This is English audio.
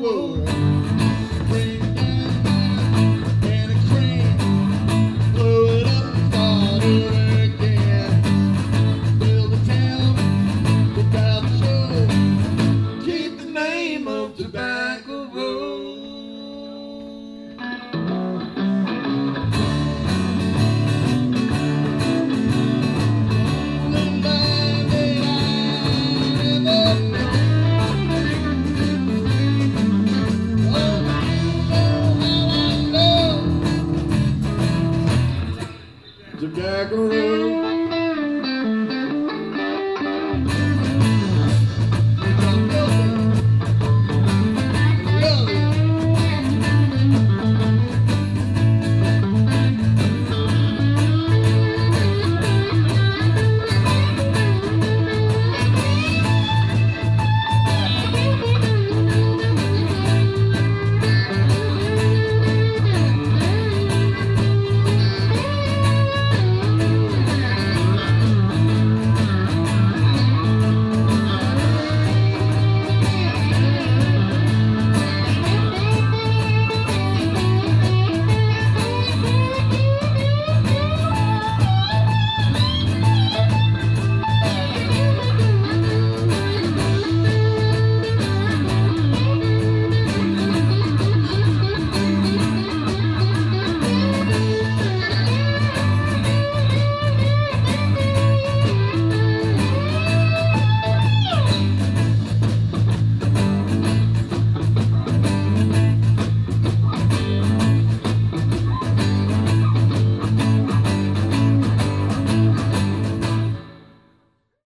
Whoa,